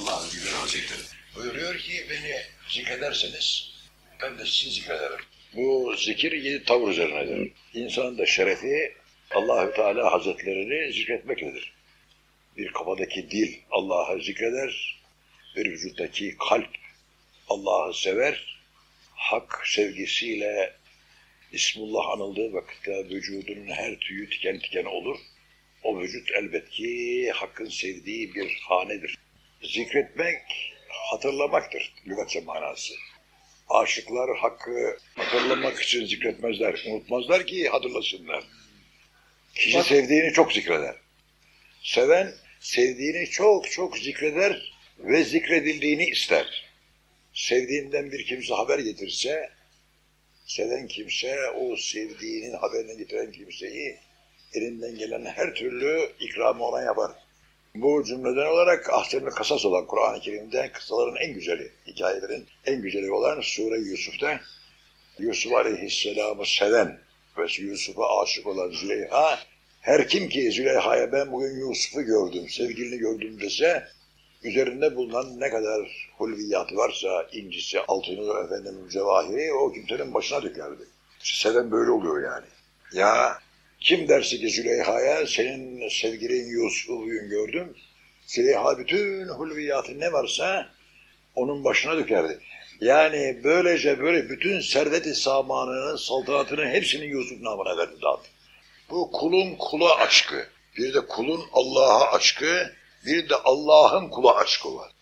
Allah Güler Hazretleri buyuruyor ki beni zikrederseniz ben de sizi zikrederim. Bu zikir yedi tavır üzerinedir. İnsanın da şerefi Allahü Teala Hazretlerini zikretmektedir. Bir kafadaki dil Allah'ı zikreder, bir vücuttaki kalp Allah'ı sever, hak sevgisiyle İsmullah anıldığı vakitte vücudunun her tüyü tiken tiken olur. O vücut elbet ki Hakk'ın sevdiği bir hanedir. Zikretmek hatırlamaktır lügatça manası. Aşıklar Hakk'ı hatırlamak için zikretmezler, unutmazlar ki hatırlasınlar. Kişi Bak- sevdiğini çok zikreder. Seven sevdiğini çok çok zikreder ve zikredildiğini ister. Sevdiğinden bir kimse haber getirse, seven kimse o sevdiğinin haberini getiren kimseyi elinden gelen her türlü ikramı ona yapar. Bu cümleden olarak ahsen kasas olan Kur'an-ı Kerim'de kısaların en güzeli, hikayelerin en güzeli olan Sure Yusuf'ta Yusuf Aleyhisselam'ı seven ve Yusuf'a aşık olan Züleyha her kim ki Züleyha'ya ben bugün Yusuf'u gördüm, sevgilini gördüm dese üzerinde bulunan ne kadar hulviyatı varsa incisi, altını, efendim, mücevahiri o kimsenin başına dökerdi. Seven böyle oluyor yani. Ya kim derse ki Züleyha'ya senin sevgilin Yusuf'u gördüm. Züleyha bütün hulviyatı ne varsa onun başına dökerdi. Yani böylece böyle bütün servet-i samanının, hepsini Yusuf namına verdi dağıttı. Bu kulun kula aşkı. Bir de kulun Allah'a aşkı, bir de Allah'ın kula aşkı var.